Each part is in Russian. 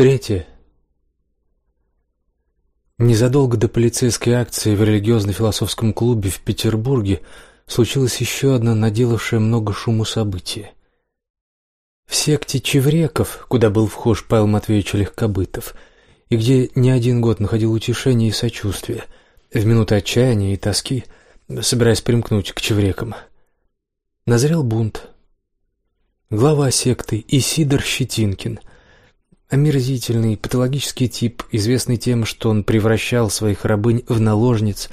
Третье. Незадолго до полицейской акции в религиозно-философском клубе в Петербурге случилось еще одно наделавшее много шуму событие. В секте Чевреков, куда был вхож Павел Матвеевич Легкобытов, и где не один год находил утешение и сочувствие, в минуты отчаяния и тоски, собираясь примкнуть к Чеврекам, назрел бунт. Глава секты Исидор Щетинкин – Омерзительный, патологический тип, известный тем, что он превращал своих рабынь в наложниц,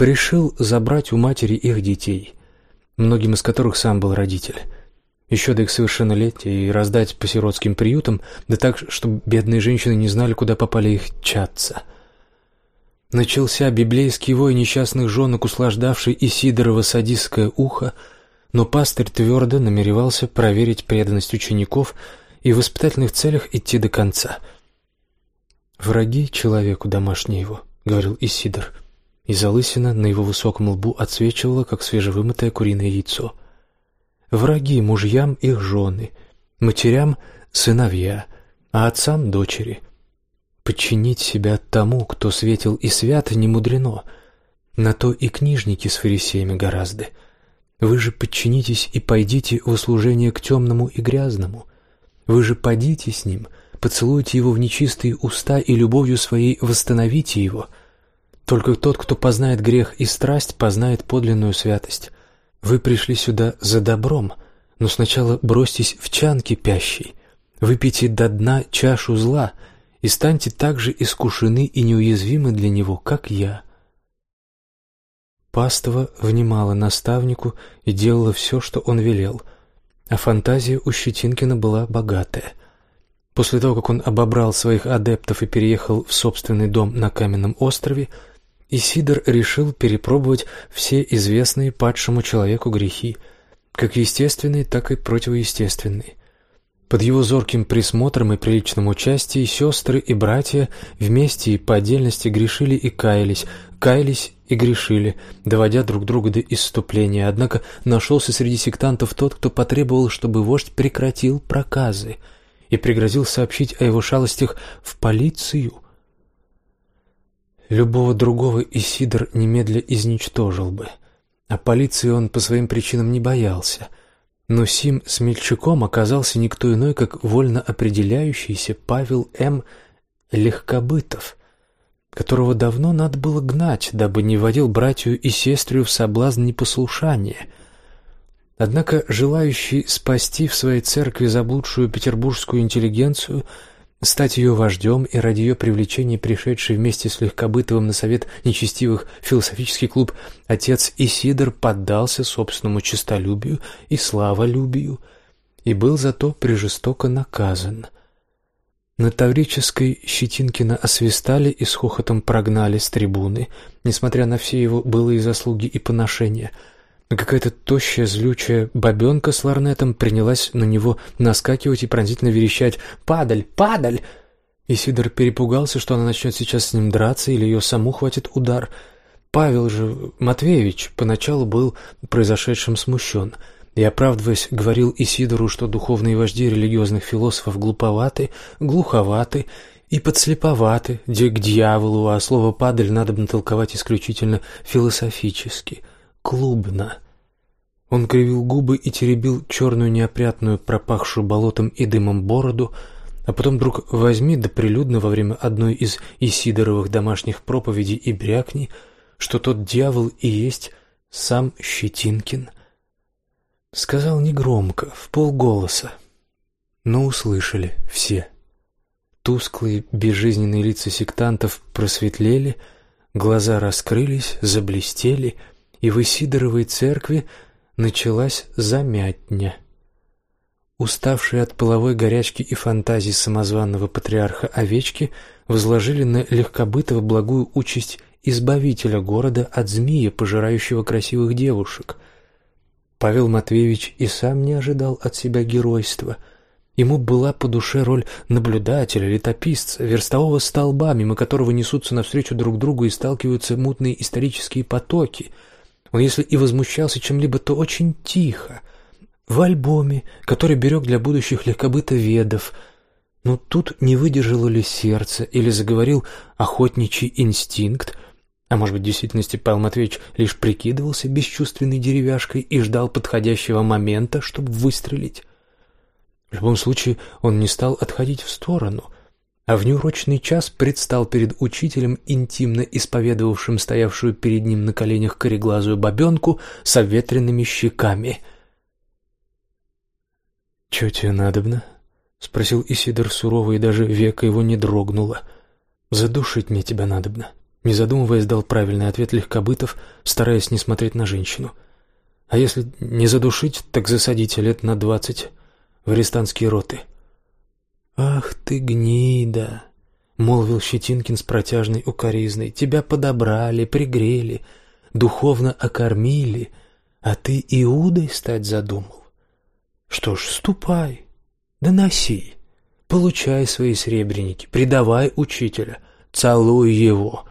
решил забрать у матери их детей, многим из которых сам был родитель, еще до их совершеннолетия и раздать по сиротским приютам, да так, чтобы бедные женщины не знали, куда попали их чадца. Начался библейский вой несчастных женок, услаждавший Исидорово садистское ухо, но пастырь твердо намеревался проверить преданность учеников – и в воспитательных целях идти до конца. «Враги человеку домашний его», — говорил Исидор, и залысина на его высоком лбу отсвечивала, как свежевымытое куриное яйцо. «Враги мужьям их жены, матерям сыновья, а отцам дочери. Подчинить себя тому, кто светил и свят, не мудрено, на то и книжники с фарисеями гораздо. Вы же подчинитесь и пойдите в услужение к темному и грязному». Вы же подите с ним, поцелуйте его в нечистые уста и любовью своей восстановите его. Только тот, кто познает грех и страсть, познает подлинную святость. Вы пришли сюда за добром, но сначала бросьтесь в чан кипящий, выпейте до дна чашу зла и станьте так же искушены и неуязвимы для него, как я». Паства внимала наставнику и делала все, что он велел — а фантазия у Щетинкина была богатая. После того, как он обобрал своих адептов и переехал в собственный дом на каменном острове, Исидор решил перепробовать все известные падшему человеку грехи, как естественные, так и противоестественные. Под его зорким присмотром и приличным участием сестры и братья вместе и по отдельности грешили и каялись, каялись и грешили, доводя друг друга до исступления. Однако нашелся среди сектантов тот, кто потребовал, чтобы вождь прекратил проказы и пригрозил сообщить о его шалостях в полицию. Любого другого Исидор немедля изничтожил бы, а полиции он по своим причинам не боялся. Но сим смельчаком оказался никто иной, как вольно определяющийся Павел М. Легкобытов — которого давно надо было гнать, дабы не вводил братью и сестру в соблазн непослушания. Однако желающий спасти в своей церкви заблудшую петербургскую интеллигенцию, стать ее вождем и ради ее привлечения пришедший вместе с Легкобытовым на совет нечестивых философический клуб отец Исидор поддался собственному честолюбию и славолюбию и был зато прижестоко наказан — на Таврической Щетинкина освистали и с хохотом прогнали с трибуны, несмотря на все его былые заслуги и поношения. Какая-то тощая, злючая бабенка с ларнетом принялась на него наскакивать и пронзительно верещать «Падаль! Падаль!» И Сидор перепугался, что она начнет сейчас с ним драться или ее саму хватит удар. Павел же Матвеевич поначалу был произошедшим смущен — и, оправдываясь, говорил Исидору, что духовные вожди религиозных философов глуповаты, глуховаты и подслеповаты, где к дьяволу, а слово «падаль» надо бы толковать исключительно философически, клубно. Он кривил губы и теребил черную неопрятную, пропахшую болотом и дымом бороду, а потом вдруг возьми да прилюдно во время одной из Исидоровых домашних проповедей и брякни, что тот дьявол и есть сам Щетинкин — Сказал негромко, в полголоса, но услышали все. Тусклые, безжизненные лица сектантов просветлели, глаза раскрылись, заблестели, и в Исидоровой церкви началась замятня. Уставшие от половой горячки и фантазий самозванного патриарха овечки возложили на легкобытого благую участь избавителя города от змея, пожирающего красивых девушек — Павел Матвеевич и сам не ожидал от себя геройства. Ему была по душе роль наблюдателя, летописца, верстового столба, мимо которого несутся навстречу друг другу и сталкиваются мутные исторические потоки. Он, если и возмущался чем-либо, то очень тихо, в альбоме, который берег для будущих легкобыто ведов, Но тут не выдержало ли сердце или заговорил охотничий инстинкт, а может быть, в действительности Павел Матвеевич лишь прикидывался бесчувственной деревяшкой и ждал подходящего момента, чтобы выстрелить. В любом случае, он не стал отходить в сторону, а в неурочный час предстал перед учителем, интимно исповедовавшим стоявшую перед ним на коленях кореглазую бабенку с обветренными щеками. «Чего тебе надобно?» — спросил Исидор сурово, и даже века его не дрогнуло. «Задушить мне тебя надобно». Не задумываясь, дал правильный ответ Легкобытов, стараясь не смотреть на женщину. «А если не задушить, так засадите лет на двадцать в арестантские роты». «Ах ты гнида!» — молвил Щетинкин с протяжной укоризной. «Тебя подобрали, пригрели, духовно окормили, а ты Иудой стать задумал. Что ж, ступай, доноси, получай свои сребреники, предавай учителя, целуй его».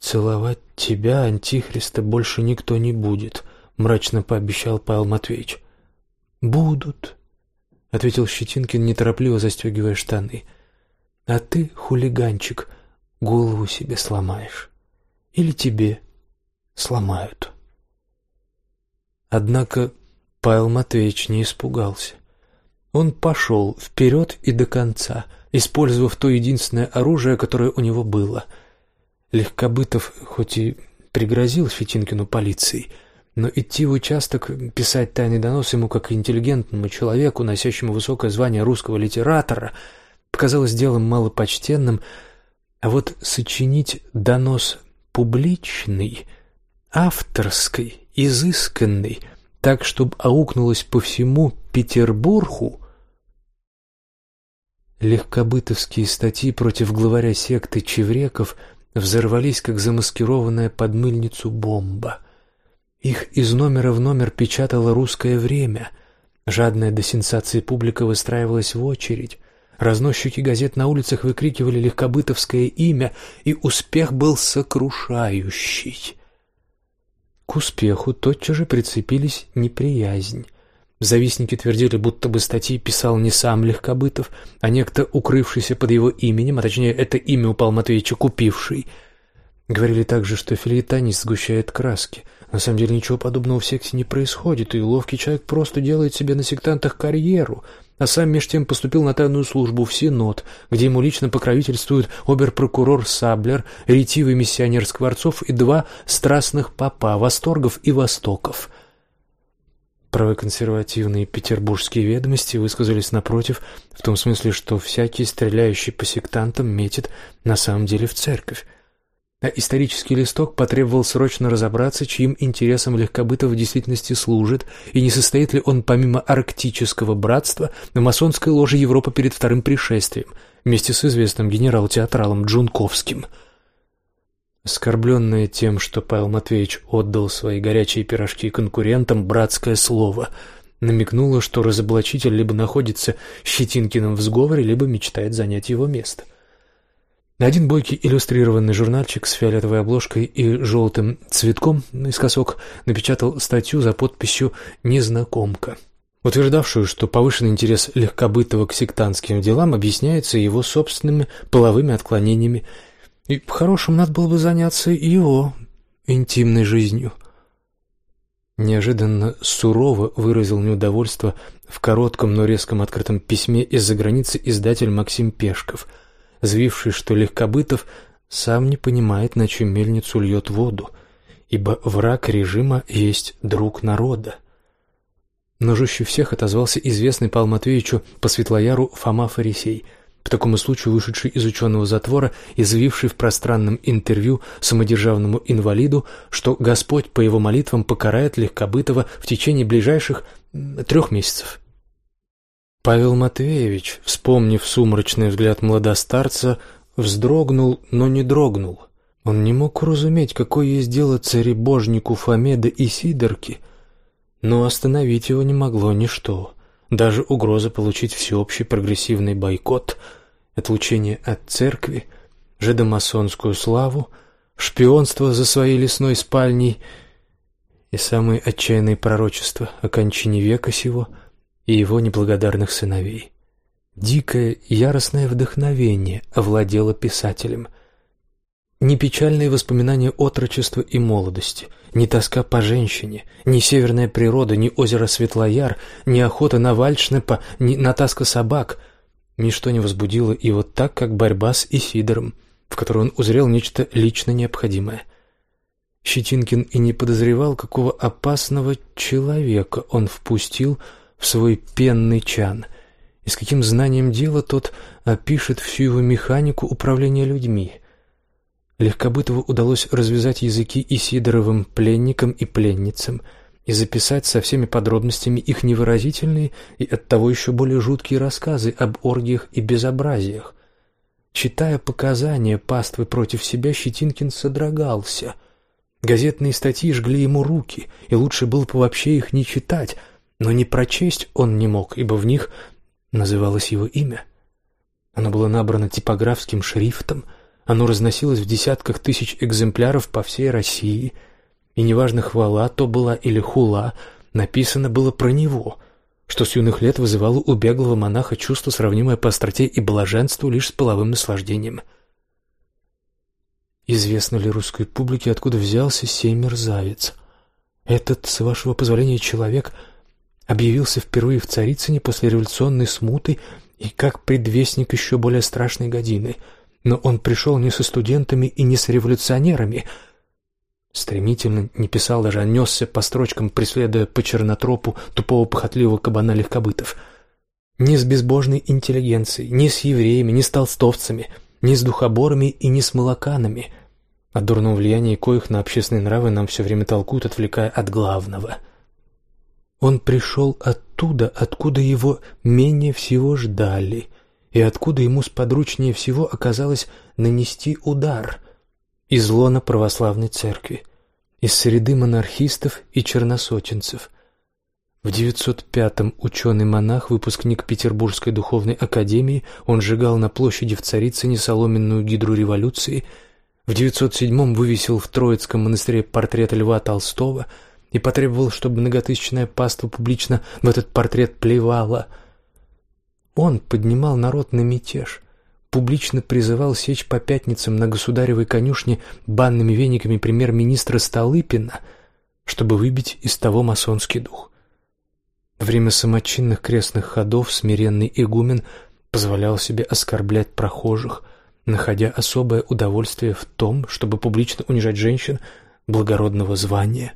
«Целовать тебя, Антихриста, больше никто не будет», — мрачно пообещал Павел Матвеевич. «Будут», — ответил Щетинкин, неторопливо застегивая штаны. «А ты, хулиганчик, голову себе сломаешь. Или тебе сломают». Однако Павел Матвеевич не испугался. Он пошел вперед и до конца, использовав то единственное оружие, которое у него было. Легкобытов хоть и пригрозил Щетинкину полицией, но идти в участок писать тайный донос ему как интеллигентному человеку, носящему высокое звание русского литератора, показалось делом малопочтенным, а вот сочинить донос публичный, авторский, изысканный, так, чтобы аукнулось по всему Петербургу, легкобытовские статьи против главаря секты Чевреков взорвались, как замаскированная под мыльницу бомба — их из номера в номер печатало «Русское время». Жадная до сенсации публика выстраивалась в очередь. Разносчики газет на улицах выкрикивали легкобытовское имя, и успех был сокрушающий. К успеху тотчас же прицепились неприязнь. Завистники твердили, будто бы статьи писал не сам Легкобытов, а некто, укрывшийся под его именем, а точнее, это имя упал Матвеевича купивший. Говорили также, что филитонист сгущает краски — на самом деле ничего подобного в секте не происходит, и ловкий человек просто делает себе на сектантах карьеру, а сам меж тем поступил на тайную службу в Синод, где ему лично покровительствуют обер-прокурор Саблер, ретивый миссионер Скворцов и два страстных папа, Восторгов и Востоков. Правоконсервативные петербургские ведомости высказались напротив, в том смысле, что всякий, стреляющий по сектантам, метит на самом деле в церковь. А исторический листок потребовал срочно разобраться, чьим интересам Легкобытов в действительности служит, и не состоит ли он помимо арктического братства на масонской ложе Европы перед вторым пришествием, вместе с известным генерал-театралом Джунковским. Оскорбленная тем, что Павел Матвеевич отдал свои горячие пирожки конкурентам, братское слово намекнуло, что разоблачитель либо находится Щетинкиным в сговоре, либо мечтает занять его место. — один бойкий иллюстрированный журнальчик с фиолетовой обложкой и желтым цветком наискосок напечатал статью за подписью «Незнакомка», утверждавшую, что повышенный интерес Легкобытова к сектантским делам объясняется его собственными половыми отклонениями, и по-хорошему надо было бы заняться его интимной жизнью. Неожиданно сурово выразил неудовольство в коротком, но резком открытом письме из-за границы издатель Максим Пешков – заявивший, что Легкобытов сам не понимает, на чью мельницу льет воду, ибо враг режима есть друг народа. Но жестче всех отозвался известный Павлу Матвеевичу по Светлояру Фома Фарисей, по такому случаю вышедший из ученого затвора и заявивший в пространном интервью самодержавному инвалиду, что Господь по его молитвам покарает Легкобытова в течение ближайших трех месяцев. Павел Матвеевич, вспомнив сумрачный взгляд младостарца, вздрогнул, но не дрогнул. Он не мог уразуметь, какое есть дело царебожнику Фомеда и Сидорке, но остановить его не могло ничто, даже угроза получить всеобщий прогрессивный бойкот, отлучение от церкви, жидомасонскую славу, шпионство за своей лесной спальней и самые отчаянные пророчества о кончине века сего — и его неблагодарных сыновей. Дикое, яростное вдохновение овладело писателем. Ни печальные воспоминания отрочества и молодости, ни тоска по женщине, ни северная природа, ни озеро Светлояр, ни охота на вальшнепа, ни натаска собак — Ничто не возбудило его так, как борьба с Исидором, в которой он узрел нечто лично необходимое. Щетинкин и не подозревал, какого опасного человека он впустил в свой пенный чан, и с каким знанием дела тот опишет всю его механику управления людьми. Легкобытову удалось развязать языки Исидоровым пленникам и пленницам — и записать со всеми подробностями их невыразительные и оттого еще более жуткие рассказы об оргиях и безобразиях. Читая показания паствы против себя, Щетинкин содрогался. Газетные статьи жгли ему руки, и лучше было бы вообще их не читать, но не прочесть он не мог, ибо в них называлось его имя. Оно было набрано типографским шрифтом, оно разносилось в десятках тысяч экземпляров по всей России — и неважно, хвала то была или хула, написано было про него, что с юных лет вызывало у беглого монаха чувство, сравнимое по остроте и блаженству лишь с половым наслаждением. Известно ли русской публике, откуда взялся сей мерзавец? Этот, с вашего позволения, человек объявился впервые в Царицыне после революционной смуты и как предвестник еще более страшной годины. Но он пришел не со студентами и не с революционерами — Стремительно, не писал даже, а несся по строчкам, преследуя по чернотропу тупого похотливого кабана легкобытов. Ни с безбожной интеллигенцией, ни с евреями, ни с толстовцами, ни с духоборами и ни с молоканами. О дурном влиянии коих на общественные нравы нам все время толкуют, отвлекая от главного. Он пришел оттуда, откуда его менее всего ждали, и откуда ему сподручнее всего оказалось нанести удар — из лона православной церкви, из среды монархистов и черносотенцев. В 905-м ученый-монах, выпускник Петербургской духовной академии, он сжигал на площади в Царицыне соломенную гидру революции, в 907-м вывесил в Троицком монастыре портрет Льва Толстого и потребовал, чтобы многотысячная паства публично в этот портрет плевала. Он поднимал народ на мятеж – публично призывал сечь по пятницам на государевой конюшне банными вениками премьер-министра Столыпина, чтобы выбить из того масонский дух. Во время самочинных крестных ходов смиренный игумен позволял себе оскорблять прохожих, находя особое удовольствие в том, чтобы публично унижать женщин благородного звания.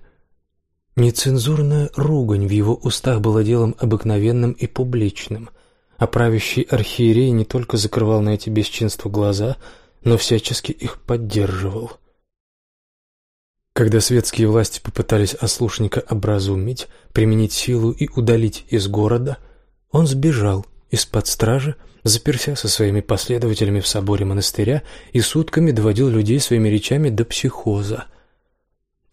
Нецензурная ругань в его устах была делом обыкновенным и публичным – а правящий архиерей не только закрывал на эти бесчинства глаза, но всячески их поддерживал. Когда светские власти попытались ослушника образумить, применить силу и удалить из города, он сбежал из-под стражи, заперся со своими последователями в соборе монастыря и сутками доводил людей своими речами до психоза.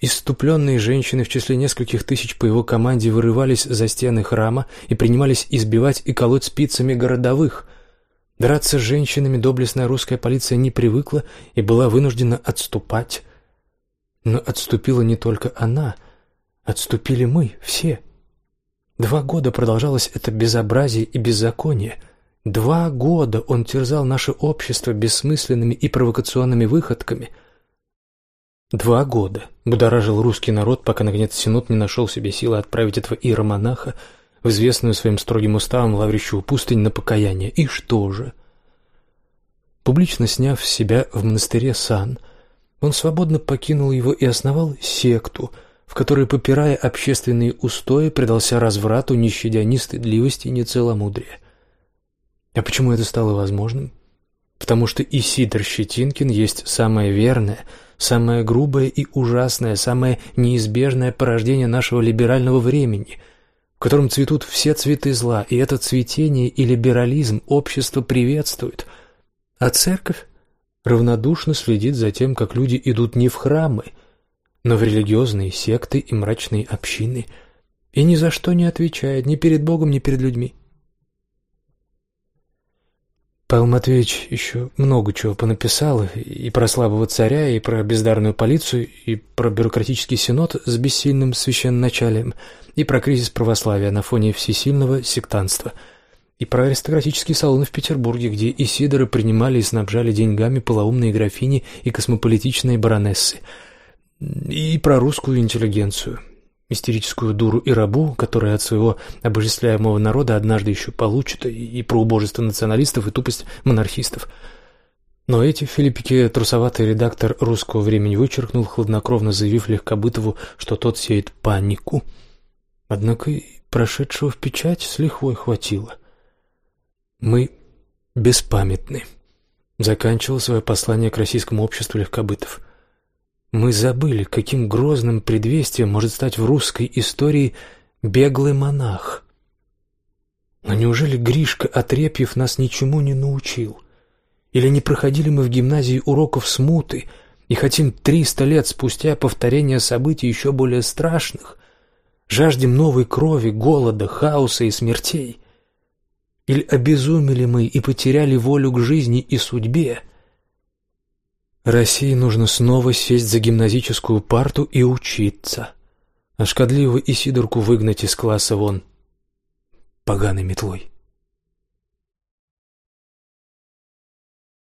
Иступленные женщины в числе нескольких тысяч по его команде вырывались за стены храма и принимались избивать и колоть спицами городовых. Драться с женщинами доблестная русская полиция не привыкла и была вынуждена отступать. Но отступила не только она, отступили мы, все. Два года продолжалось это безобразие и беззаконие. Два года он терзал наше общество бессмысленными и провокационными выходками — Два года будоражил русский народ, пока, наконец, Синод не нашел себе силы отправить этого иеромонаха в известную своим строгим уставом Лаврищеву пустынь на покаяние. И что же? Публично сняв себя в монастыре сан, он свободно покинул его и основал секту, в которой, попирая общественные устои, предался разврату, не щадя ни стыдливости, ни целомудрия. А почему это стало возможным? Потому что Исидор Щетинкин есть самое верное – самое грубое и ужасное, самое неизбежное порождение нашего либерального времени, в котором цветут все цветы зла, и это цветение и либерализм общество приветствует, а церковь равнодушно следит за тем, как люди идут не в храмы, но в религиозные секты и мрачные общины, и ни за что не отвечает ни перед Богом, ни перед людьми. Павел Матвеевич еще много чего понаписал и про слабого царя, и про бездарную полицию, и про бюрократический синод с бессильным священноначалием, и про кризис православия на фоне всесильного сектанства. и про аристократические салоны в Петербурге, где Исидоры принимали и снабжали деньгами полоумные графини и космополитичные баронессы, и про русскую интеллигенцию, истерическую дуру и рабу, которая от своего обожествляемого народа однажды еще получит, и про убожество националистов и тупость монархистов. Но эти в Филиппике трусоватый редактор русского времени вычеркнул, хладнокровно заявив Легкобытову, что тот сеет панику. Однако и прошедшего в печать с лихвой хватило. Мы беспамятны. Заканчивал свое послание к российскому обществу Легкобытов. Мы забыли, каким грозным предвестием может стать в русской истории беглый монах. Но неужели Гришка Отрепьев нас ничему не научил? Или не проходили мы в гимназии уроков смуты и хотим триста лет спустя повторения событий еще более страшных? Жаждем новой крови, голода, хаоса и смертей? Или обезумели мы и потеряли волю к жизни и судьбе? России нужно снова сесть за гимназическую парту и учиться, а шкодливого Исидорку выгнать из класса вон поганой метлой.